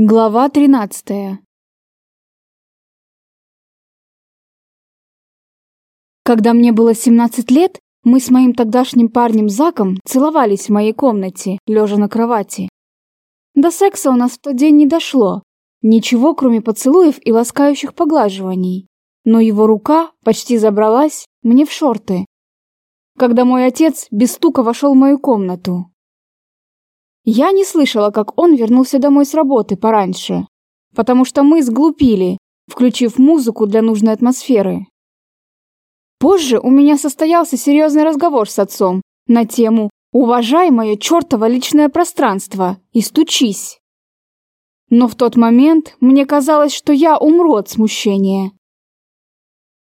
Глава 13 Когда мне было 17 лет, мы с моим тогдашним парнем Заком целовались в моей комнате, лежа на кровати. До секса у нас в тот день не дошло. Ничего, кроме поцелуев и ласкающих поглаживаний. Но его рука почти забралась мне в шорты. Когда мой отец без стука вошел в мою комнату. Я не слышала, как он вернулся домой с работы пораньше, потому что мы сглупили, включив музыку для нужной атмосферы. Позже у меня состоялся серьезный разговор с отцом на тему «Уважай мое чертово личное пространство и стучись». Но в тот момент мне казалось, что я умру от смущения.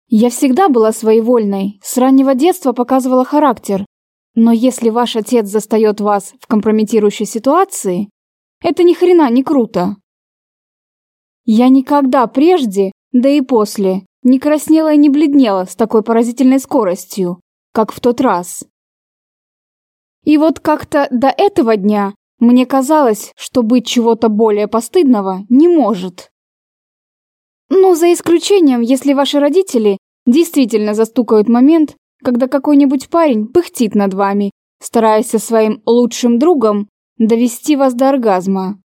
Я всегда была своевольной, с раннего детства показывала характер, но если ваш отец застает вас в компрометирующей ситуации, это ни хрена не круто. Я никогда прежде, да и после, не краснела и не бледнела с такой поразительной скоростью, как в тот раз. И вот как-то до этого дня мне казалось, что быть чего-то более постыдного не может. Ну, за исключением, если ваши родители действительно застукают момент, когда какой-нибудь парень пыхтит над вами, стараясь со своим лучшим другом довести вас до оргазма.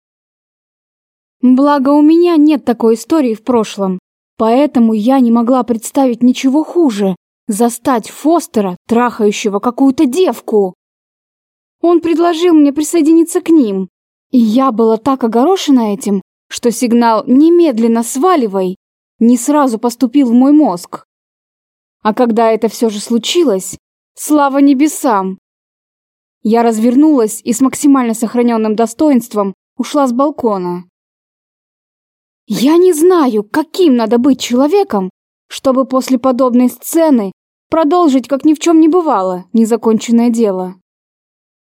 Благо у меня нет такой истории в прошлом, поэтому я не могла представить ничего хуже застать Фостера, трахающего какую-то девку. Он предложил мне присоединиться к ним, и я была так огорошена этим, что сигнал «немедленно сваливай» не сразу поступил в мой мозг. А когда это все же случилось, слава небесам! Я развернулась и с максимально сохраненным достоинством ушла с балкона. Я не знаю, каким надо быть человеком, чтобы после подобной сцены продолжить, как ни в чем не бывало, незаконченное дело.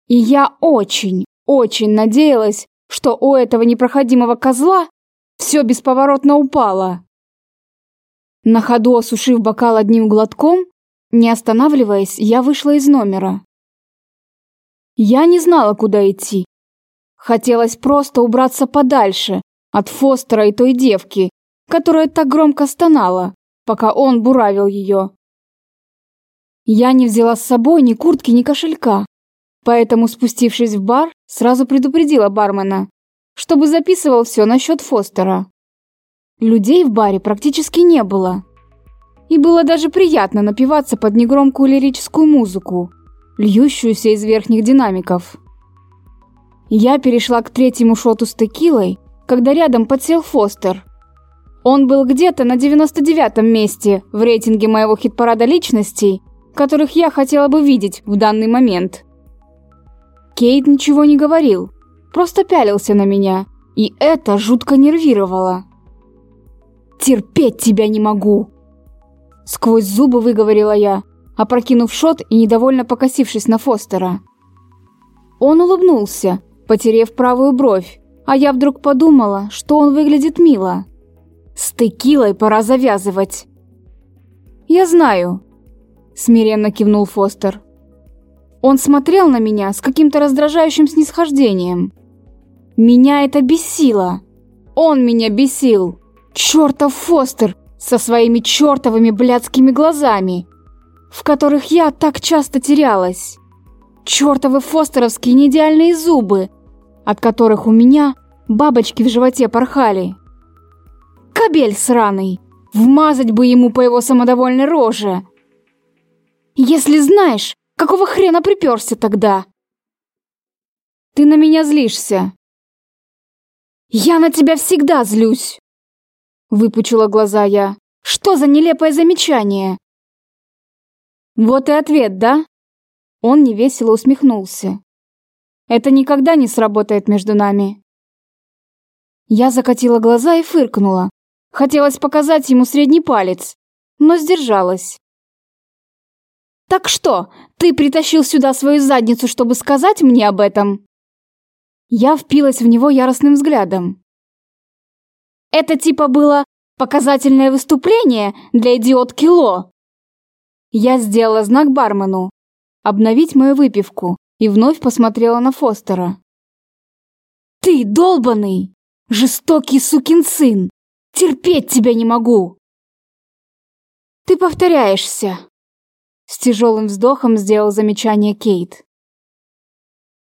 И я очень, очень надеялась, что у этого непроходимого козла все бесповоротно упало. На ходу осушив бокал одним глотком, не останавливаясь, я вышла из номера. Я не знала, куда идти. Хотелось просто убраться подальше от Фостера и той девки, которая так громко стонала, пока он буравил ее. Я не взяла с собой ни куртки, ни кошелька, поэтому, спустившись в бар, сразу предупредила бармена, чтобы записывал все насчет Фостера. Людей в баре практически не было. И было даже приятно напиваться под негромкую лирическую музыку, льющуюся из верхних динамиков. Я перешла к третьему шоту с текилой, когда рядом подсел Фостер. Он был где-то на 99-м месте в рейтинге моего хит-парада личностей, которых я хотела бы видеть в данный момент. Кейт ничего не говорил, просто пялился на меня, и это жутко нервировало. Терпеть тебя не могу!» Сквозь зубы выговорила я, опрокинув шот и недовольно покосившись на Фостера. Он улыбнулся, потерев правую бровь, а я вдруг подумала, что он выглядит мило. С текилой пора завязывать. «Я знаю», — смиренно кивнул Фостер. Он смотрел на меня с каким-то раздражающим снисхождением. Меня это бесило. Он меня бесил. Чертов Фостер со своими чертовыми блядскими глазами, в которых я так часто терялась. Чертовы фостеровские неидеальные зубы, от которых у меня бабочки в животе порхали. Кобель сраный, вмазать бы ему по его самодовольной роже. Если знаешь, какого хрена приперся тогда? Ты на меня злишься. Я на тебя всегда злюсь. Выпучила глаза я. Что за нелепое замечание? Вот и ответ, да? Он невесело усмехнулся. Это никогда не сработает между нами. Я закатила глаза и фыркнула. Хотелось показать ему средний палец, но сдержалась. «Так что, ты притащил сюда свою задницу, чтобы сказать мне об этом?» Я впилась в него яростным взглядом. Это типа было показательное выступление для идиотки Ло. Я сделала знак бармену обновить мою выпивку и вновь посмотрела на Фостера. «Ты долбанный! Жестокий сукин сын! Терпеть тебя не могу!» «Ты повторяешься!» С тяжелым вздохом сделал замечание Кейт.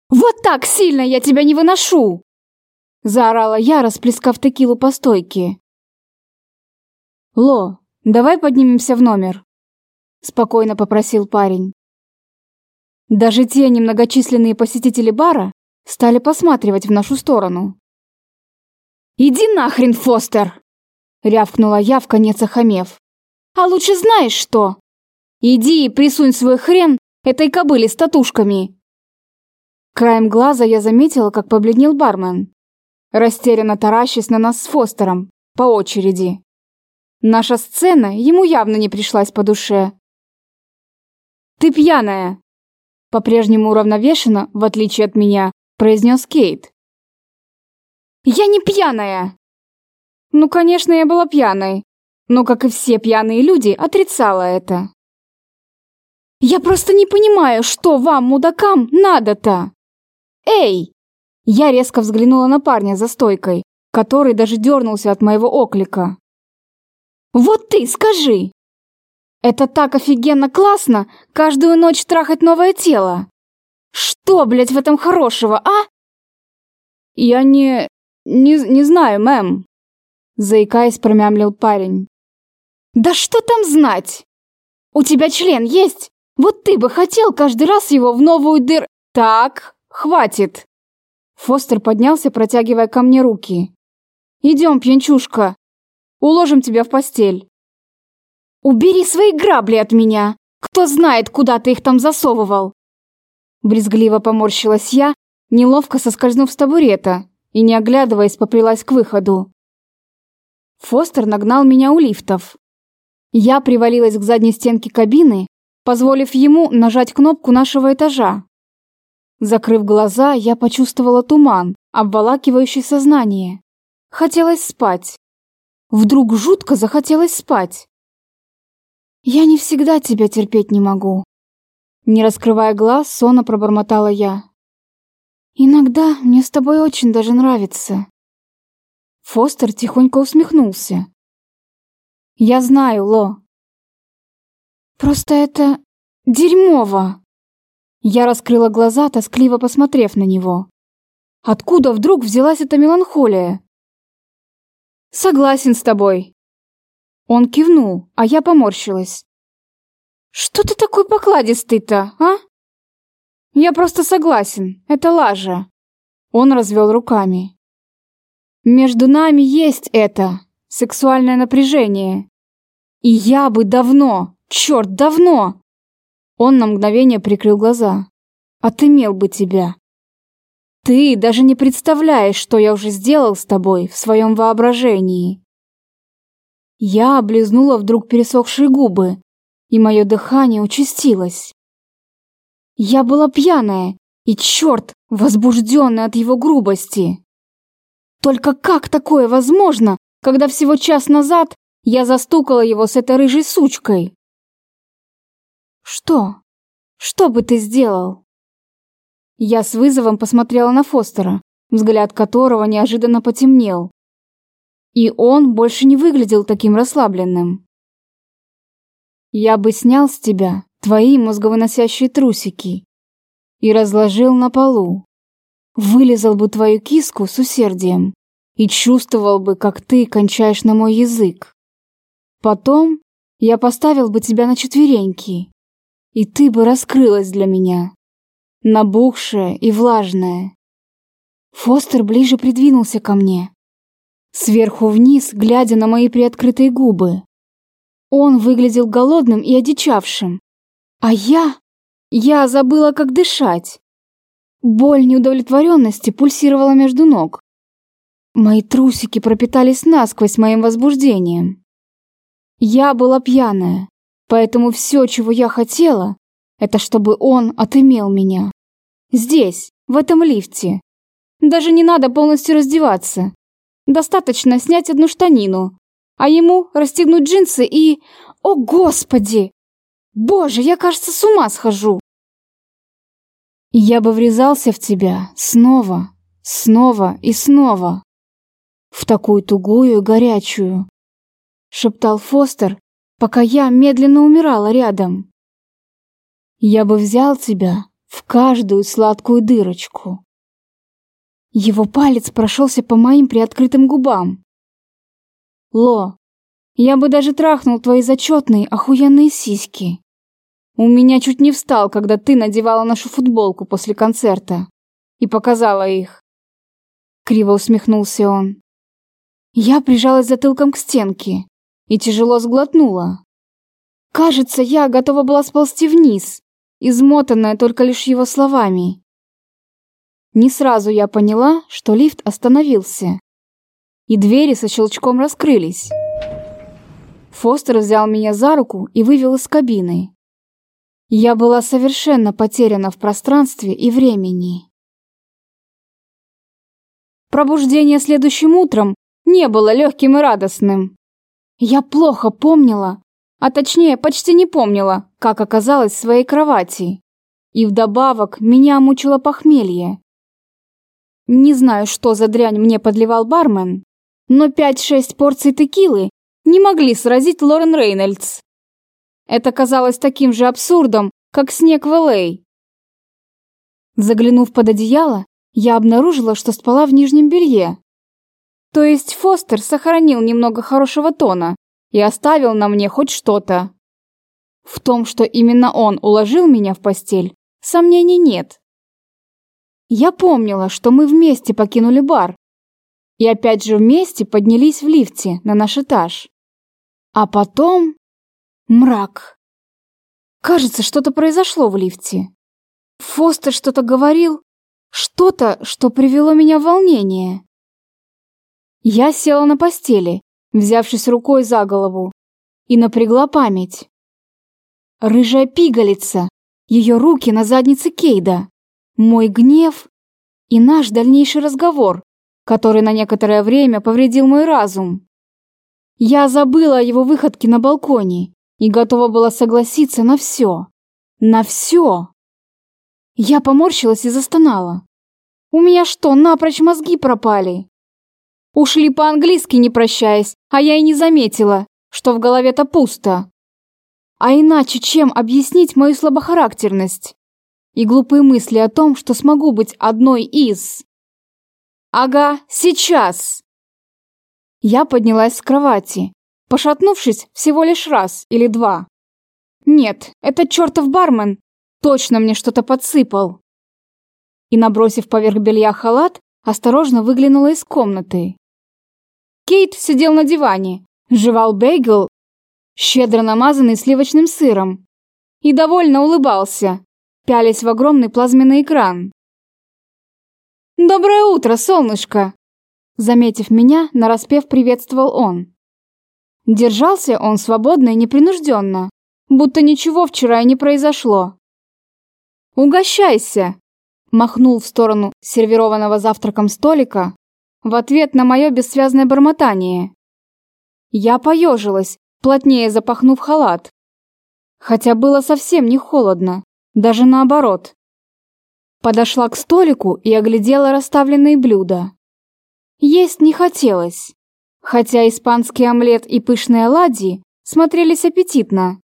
«Вот так сильно я тебя не выношу!» Заорала я, расплескав текилу по стойке. «Ло, давай поднимемся в номер», — спокойно попросил парень. Даже те немногочисленные посетители бара стали посматривать в нашу сторону. «Иди нахрен, Фостер!» — рявкнула я, в конец охамев. «А лучше знаешь что? Иди и присунь свой хрен этой кобыле с татушками!» Краем глаза я заметила, как побледнел бармен, растерянно таращась на нас с Фостером по очереди. Наша сцена ему явно не пришлась по душе. «Ты пьяная!» По-прежнему уравновешенно, в отличие от меня, произнес Кейт. Я не пьяная!» Ну, конечно, я была пьяной, но, как и все пьяные люди, отрицала это. «Я просто не понимаю, что вам, мудакам, надо-то!» «Эй!» Я резко взглянула на парня за стойкой, который даже дернулся от моего оклика. «Вот ты скажи! Это так офигенно классно, каждую ночь трахать новое тело! Что, блядь, в этом хорошего, а?» «Я не... «Не, не знаю, мэм», — заикаясь, промямлил парень. «Да что там знать? У тебя член есть? Вот ты бы хотел каждый раз его в новую дыр...» «Так, хватит!» Фостер поднялся, протягивая ко мне руки. «Идем, пьянчушка, уложим тебя в постель». «Убери свои грабли от меня! Кто знает, куда ты их там засовывал!» Брезгливо поморщилась я, неловко соскользнув с табурета и, не оглядываясь, поплелась к выходу. Фостер нагнал меня у лифтов. Я привалилась к задней стенке кабины, позволив ему нажать кнопку нашего этажа. Закрыв глаза, я почувствовала туман, обволакивающий сознание. Хотелось спать. Вдруг жутко захотелось спать. «Я не всегда тебя терпеть не могу». Не раскрывая глаз, сонно пробормотала я. «Иногда мне с тобой очень даже нравится». Фостер тихонько усмехнулся. «Я знаю, Ло. Просто это дерьмово!» Я раскрыла глаза, тоскливо посмотрев на него. Откуда вдруг взялась эта меланхолия? «Согласен с тобой». Он кивнул, а я поморщилась. «Что ты такой покладистый-то, а?» Я просто согласен, это лажа. Он развел руками. Между нами есть это, сексуальное напряжение. И я бы давно, черт, давно. Он на мгновение прикрыл глаза. Отымел бы тебя. Ты даже не представляешь, что я уже сделал с тобой в своем воображении. Я облизнула вдруг пересохшие губы, и мое дыхание участилось. Я была пьяная и, черт, возбужденная от его грубости. Только как такое возможно, когда всего час назад я застукала его с этой рыжей сучкой? Что? Что бы ты сделал? Я с вызовом посмотрела на Фостера, взгляд которого неожиданно потемнел. И он больше не выглядел таким расслабленным. Я бы снял с тебя твои мозговыносящие трусики и разложил на полу. Вылезал бы твою киску с усердием и чувствовал бы, как ты кончаешь на мой язык. Потом я поставил бы тебя на четвереньки, и ты бы раскрылась для меня, набухшая и влажная. Фостер ближе придвинулся ко мне, сверху вниз, глядя на мои приоткрытые губы. Он выглядел голодным и одичавшим, а я... Я забыла, как дышать. Боль неудовлетворенности пульсировала между ног. Мои трусики пропитались насквозь моим возбуждением. Я была пьяная, поэтому все, чего я хотела, это чтобы он отымел меня. Здесь, в этом лифте. Даже не надо полностью раздеваться. Достаточно снять одну штанину, а ему расстегнуть джинсы и... О, Господи! Боже, я, кажется, с ума схожу. Я бы врезался в тебя снова, снова и снова. в такую тугую и горячую, шептал Фостер, пока я медленно умирала рядом. Я бы взял тебя в каждую сладкую дырочку. Его палец прошелся по моим приоткрытым губам. Ло, я бы даже трахнул твои зачетные охуенные сиськи. У меня чуть не встал, когда ты надевала нашу футболку после концерта и показала их. Криво усмехнулся он. Я прижалась затылком к стенке и тяжело сглотнула. Кажется, я готова была сползти вниз, измотанная только лишь его словами. Не сразу я поняла, что лифт остановился, и двери со щелчком раскрылись. Фостер взял меня за руку и вывел из кабины. Я была совершенно потеряна в пространстве и времени. Пробуждение следующим утром не было легким и радостным. Я плохо помнила, а точнее почти не помнила, как оказалась в своей кровати. И вдобавок меня мучило похмелье. Не знаю, что за дрянь мне подливал бармен, но 5-6 порций текилы не могли сразить Лорен Рейнольдс. Это казалось таким же абсурдом, как снег в Л.А. Заглянув под одеяло, я обнаружила, что спала в нижнем белье. То есть Фостер сохранил немного хорошего тона и оставил на мне хоть что-то. В том, что именно он уложил меня в постель, сомнений нет. Я помнила, что мы вместе покинули бар и опять же вместе поднялись в лифте на наш этаж. А потом Мрак. Кажется, что-то произошло в лифте. Фостер что-то говорил, что-то, что привело меня в волнение. Я села на постели, взявшись рукой за голову, и напрягла память. Рыжая пигалица, ее руки на заднице Кейда, мой гнев и наш дальнейший разговор, который на некоторое время повредил мой разум. Я забыла о его выходке на балконе и готова была согласиться на все. На все. Я поморщилась и застонала. У меня что, напрочь мозги пропали? Ушли по-английски, не прощаясь, а я и не заметила, что в голове-то пусто. А иначе чем объяснить мою слабохарактерность? И глупые мысли о том, что смогу быть одной из... Ага, сейчас. Я поднялась с кровати, пошатнувшись всего лишь раз или два. Нет, этот чертов бармен точно мне что-то подсыпал. И, набросив поверх белья халат, осторожно выглянула из комнаты. Кейт сидел на диване, жевал бейгл, щедро намазанный сливочным сыром, и довольно улыбался, пялясь в огромный плазменный экран. «Доброе утро, солнышко!» Заметив меня, нараспев приветствовал он. Держался он свободно и непринужденно, будто ничего вчера и не произошло. «Угощайся!» Махнул в сторону сервированного завтраком столика в ответ на мое бессвязное бормотание. Я поежилась, плотнее запахнув халат. Хотя было совсем не холодно, даже наоборот. Подошла к столику и оглядела расставленные блюда. Есть не хотелось хотя испанский омлет и пышные оладьи смотрелись аппетитно.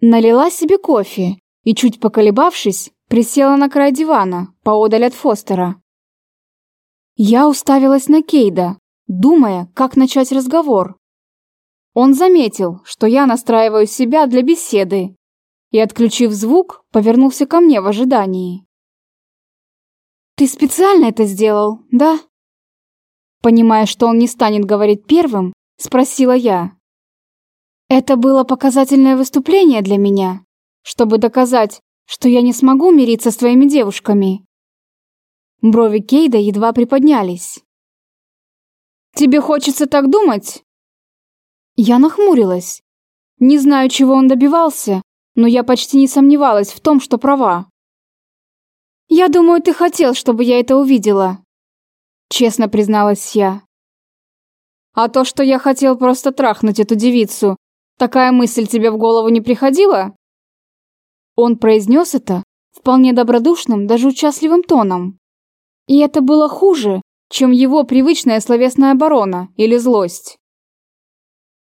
Налила себе кофе и, чуть поколебавшись, присела на край дивана, поодаль от Фостера. Я уставилась на Кейда, думая, как начать разговор. Он заметил, что я настраиваю себя для беседы, и, отключив звук, повернулся ко мне в ожидании. «Ты специально это сделал, да?» Понимая, что он не станет говорить первым, спросила я. Это было показательное выступление для меня, чтобы доказать, что я не смогу мириться с твоими девушками. Брови Кейда едва приподнялись. Тебе хочется так думать? Я нахмурилась. Не знаю, чего он добивался, но я почти не сомневалась в том, что права. Я думаю, ты хотел, чтобы я это увидела честно призналась я. А то, что я хотел просто трахнуть эту девицу, такая мысль тебе в голову не приходила? Он произнес это вполне добродушным, даже участливым тоном. И это было хуже, чем его привычная словесная оборона или злость.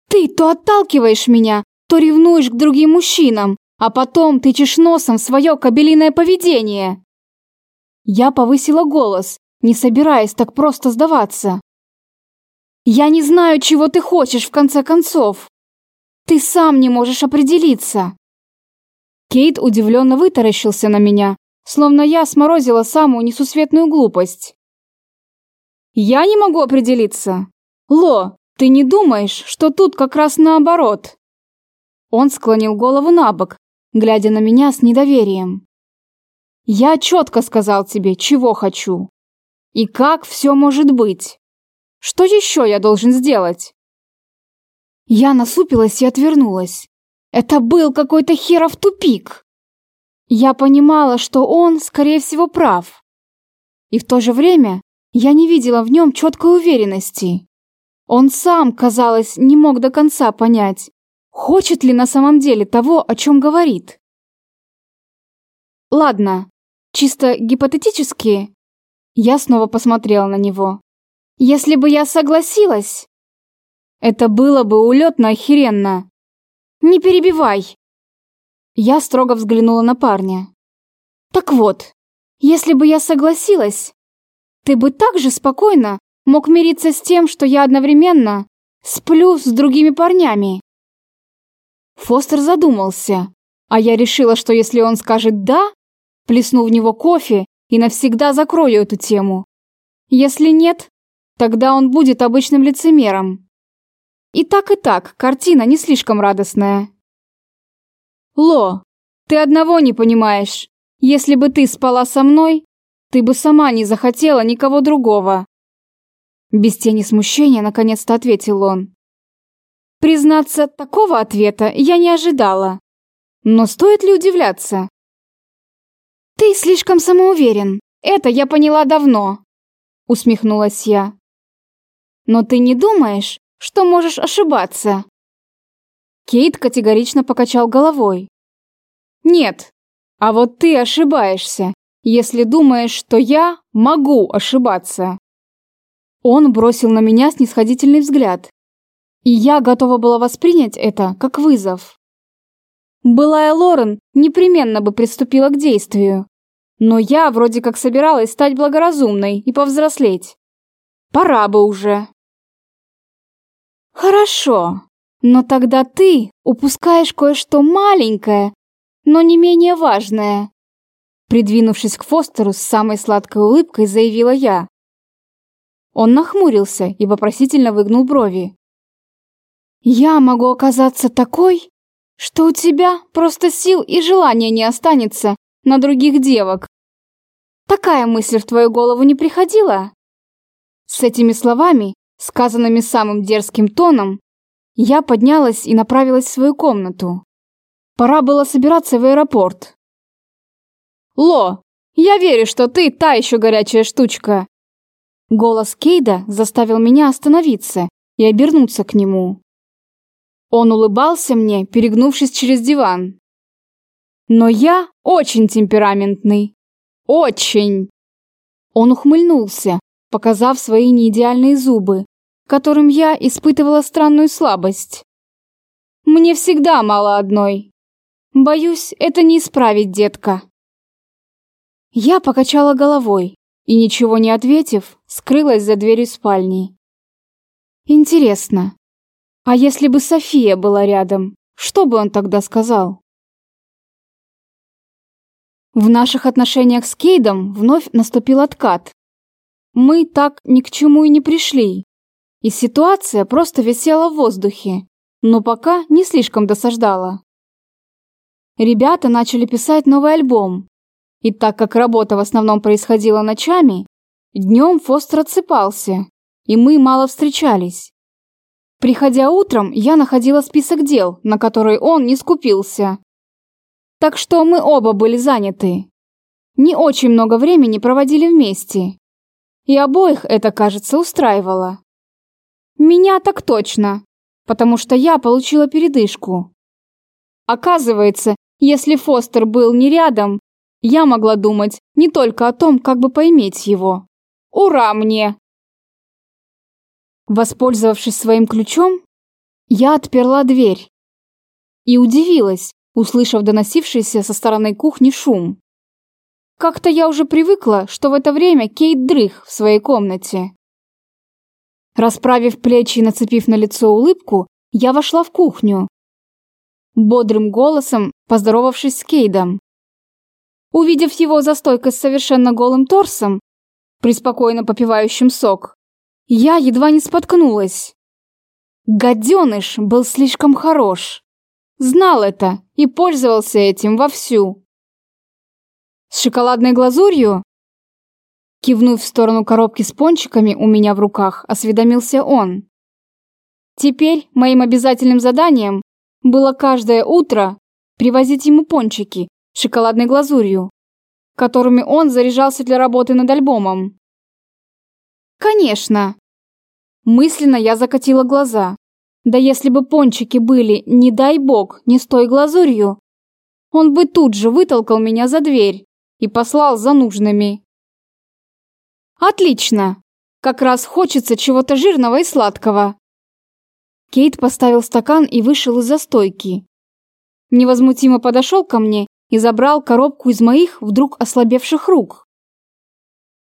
«Ты то отталкиваешь меня, то ревнуешь к другим мужчинам, а потом тычешь носом свое кабелиное поведение!» Я повысила голос, не собираясь так просто сдаваться. «Я не знаю, чего ты хочешь в конце концов. Ты сам не можешь определиться». Кейт удивленно вытаращился на меня, словно я сморозила самую несусветную глупость. «Я не могу определиться. Ло, ты не думаешь, что тут как раз наоборот?» Он склонил голову на бок, глядя на меня с недоверием. «Я четко сказал тебе, чего хочу. И как все может быть. Что еще я должен сделать?» Я насупилась и отвернулась. Это был какой-то херов тупик. Я понимала, что он, скорее всего, прав. И в то же время я не видела в нем четкой уверенности. Он сам, казалось, не мог до конца понять, хочет ли на самом деле того, о чем говорит. Ладно, чисто гипотетически, я снова посмотрела на него. Если бы я согласилась, это было бы улетно охеренно. Не перебивай, я строго взглянула на парня. «Так вот, если бы я согласилась, ты бы так же спокойно мог мириться с тем, что я одновременно сплю с другими парнями». Фостер задумался, а я решила, что если он скажет «да», плесну в него кофе и навсегда закрою эту тему. Если нет, тогда он будет обычным лицемером. И так и так, картина не слишком радостная. Ло, ты одного не понимаешь. Если бы ты спала со мной, ты бы сама не захотела никого другого. Без тени смущения наконец-то ответил он. Признаться, такого ответа я не ожидала. Но стоит ли удивляться? Ты слишком самоуверен. Это я поняла давно, усмехнулась я. Но ты не думаешь, что можешь ошибаться? Кейт категорично покачал головой. «Нет, а вот ты ошибаешься, если думаешь, что я могу ошибаться». Он бросил на меня снисходительный взгляд, и я готова была воспринять это как вызов. Былая Лорен непременно бы приступила к действию, но я вроде как собиралась стать благоразумной и повзрослеть. Пора бы уже. Хорошо, но тогда ты упускаешь кое-что маленькое, но не менее важное. Придвинувшись к Фостеру с самой сладкой улыбкой, заявила я. Он нахмурился и вопросительно выгнул брови. «Я могу оказаться такой, что у тебя просто сил и желания не останется на других девок. Такая мысль в твою голову не приходила?» С этими словами, сказанными самым дерзким тоном, я поднялась и направилась в свою комнату. Пора было собираться в аэропорт. «Ло, я верю, что ты та еще горячая штучка!» Голос Кейда заставил меня остановиться и обернуться к нему. Он улыбался мне, перегнувшись через диван. «Но я очень темпераментный. Очень!» Он ухмыльнулся, показав свои неидеальные зубы, которым я испытывала странную слабость. Мне всегда мало одной. Боюсь, это не исправить, детка. Я покачала головой и, ничего не ответив, скрылась за дверью спальни. Интересно, а если бы София была рядом, что бы он тогда сказал? В наших отношениях с Кейдом вновь наступил откат. Мы так ни к чему и не пришли, и ситуация просто висела в воздухе, но пока не слишком досаждала. Ребята начали писать новый альбом, и так как работа в основном происходила ночами, днем Фостер отсыпался, и мы мало встречались. Приходя утром, я находила список дел, на которые он не скупился. Так что мы оба были заняты. Не очень много времени проводили вместе. И обоих это, кажется, устраивало. Меня так точно, потому что я получила передышку. Оказывается, если Фостер был не рядом, я могла думать не только о том, как бы поиметь его. Ура мне! Воспользовавшись своим ключом, я отперла дверь и удивилась, услышав доносившийся со стороны кухни шум. Как-то я уже привыкла, что в это время Кейт дрых в своей комнате. Расправив плечи и нацепив на лицо улыбку, я вошла в кухню. Бодрым голосом поздоровавшись с Кейдом. Увидев его за стойкой с совершенно голым торсом, приспокойно попивающим сок, я едва не споткнулась. Гаденыш был слишком хорош. Знал это и пользовался этим вовсю. С шоколадной глазурью? Кивнув в сторону коробки с пончиками у меня в руках, осведомился он. Теперь моим обязательным заданием было каждое утро привозить ему пончики с шоколадной глазурью, которыми он заряжался для работы над альбомом. Конечно. Мысленно я закатила глаза. Да если бы пончики были, не дай бог, не с той глазурью, он бы тут же вытолкал меня за дверь и послал за нужными. Отлично! Как раз хочется чего-то жирного и сладкого. Кейт поставил стакан и вышел из-за стойки. Невозмутимо подошел ко мне и забрал коробку из моих вдруг ослабевших рук.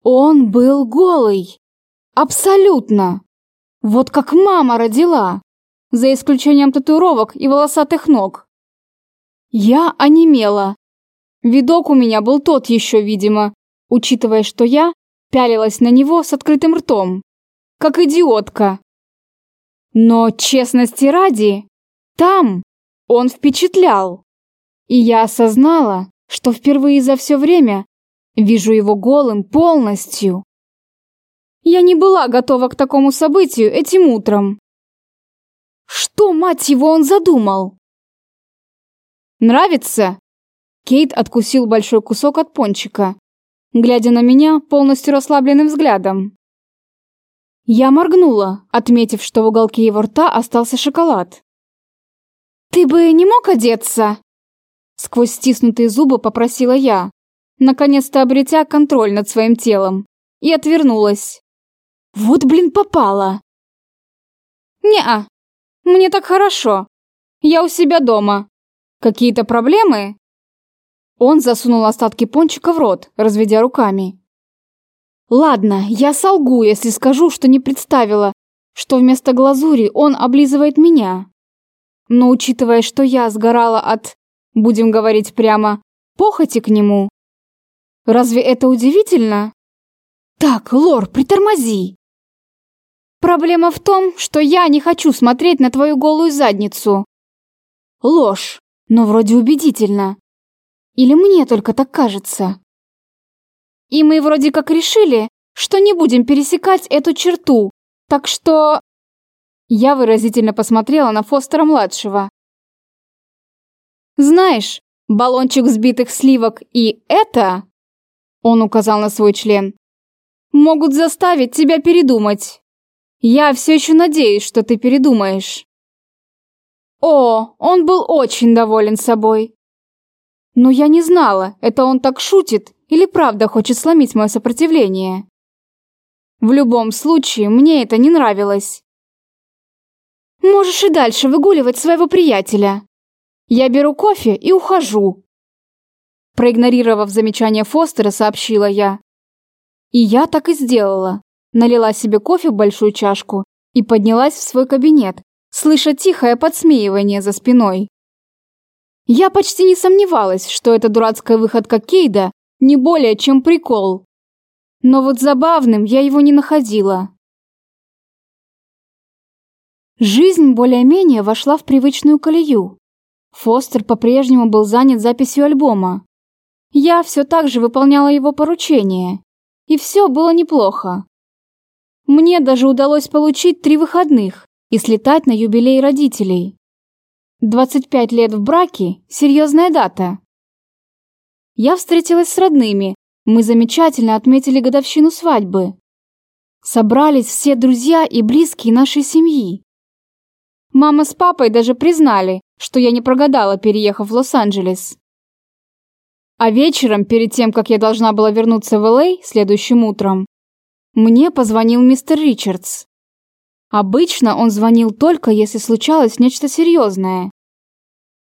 Он был голый. Абсолютно. Вот как мама родила. За исключением татуировок и волосатых ног. Я онемела, Видок у меня был тот еще, видимо, учитывая, что я пялилась на него с открытым ртом, как идиотка. Но, честности ради, там он впечатлял. И я осознала, что впервые за все время вижу его голым полностью. Я не была готова к такому событию этим утром. Что, мать его, он задумал? Нравится? Кейт откусил большой кусок от пончика, глядя на меня полностью расслабленным взглядом. Я моргнула, отметив, что в уголке его рта остался шоколад. «Ты бы не мог одеться?» Сквозь стиснутые зубы попросила я, наконец-то обретя контроль над своим телом, и отвернулась. «Вот, блин, попала!» «Не-а, мне так хорошо. Я у себя дома. Какие-то проблемы?» Он засунул остатки пончика в рот, разведя руками. Ладно, я солгу, если скажу, что не представила, что вместо глазури он облизывает меня. Но учитывая, что я сгорала от, будем говорить прямо, похоти к нему, разве это удивительно? Так, Лор, притормози. Проблема в том, что я не хочу смотреть на твою голую задницу. Ложь, но вроде убедительно. Или мне только так кажется? И мы вроде как решили, что не будем пересекать эту черту, так что... Я выразительно посмотрела на Фостера-младшего. «Знаешь, баллончик взбитых сливок и это...» Он указал на свой член. «Могут заставить тебя передумать. Я все еще надеюсь, что ты передумаешь». О, он был очень доволен собой. Но я не знала, это он так шутит или правда хочет сломить мое сопротивление. В любом случае, мне это не нравилось. Можешь и дальше выгуливать своего приятеля. Я беру кофе и ухожу. Проигнорировав замечание Фостера, сообщила я. И я так и сделала. Налила себе кофе в большую чашку и поднялась в свой кабинет, слыша тихое подсмеивание за спиной. Я почти не сомневалась, что эта дурацкая выходка Кейда не более чем прикол. Но вот забавным я его не находила. Жизнь более-менее вошла в привычную колею. Фостер по-прежнему был занят записью альбома. Я все так же выполняла его поручения. И все было неплохо. Мне даже удалось получить три выходных и слетать на юбилей родителей. 25 лет в браке – серьезная дата. Я встретилась с родными, мы замечательно отметили годовщину свадьбы. Собрались все друзья и близкие нашей семьи. Мама с папой даже признали, что я не прогадала, переехав в Лос-Анджелес. А вечером, перед тем, как я должна была вернуться в Л.А. следующим утром, мне позвонил мистер Ричардс. Обычно он звонил только, если случалось нечто серьезное.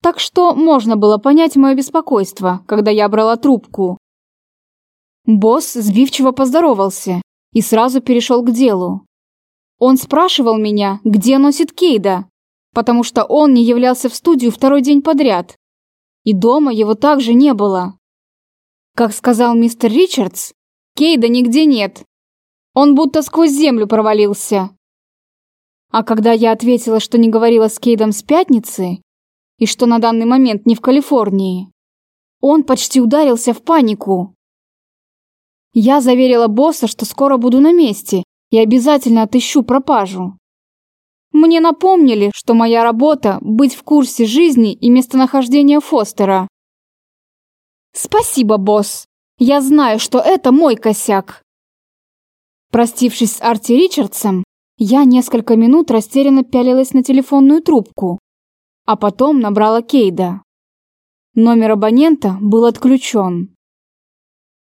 Так что можно было понять мое беспокойство, когда я брала трубку. Босс сбивчиво поздоровался и сразу перешел к делу. Он спрашивал меня, где носит Кейда, потому что он не являлся в студию второй день подряд. И дома его также не было. Как сказал мистер Ричардс, Кейда нигде нет. Он будто сквозь землю провалился. А когда я ответила, что не говорила с Кейдом с пятницы, и что на данный момент не в Калифорнии, он почти ударился в панику. Я заверила босса, что скоро буду на месте и обязательно отыщу пропажу. Мне напомнили, что моя работа – быть в курсе жизни и местонахождения Фостера. Спасибо, босс. Я знаю, что это мой косяк. Простившись с Арти Ричардсом, я несколько минут растерянно пялилась на телефонную трубку, а потом набрала Кейда. Номер абонента был отключен.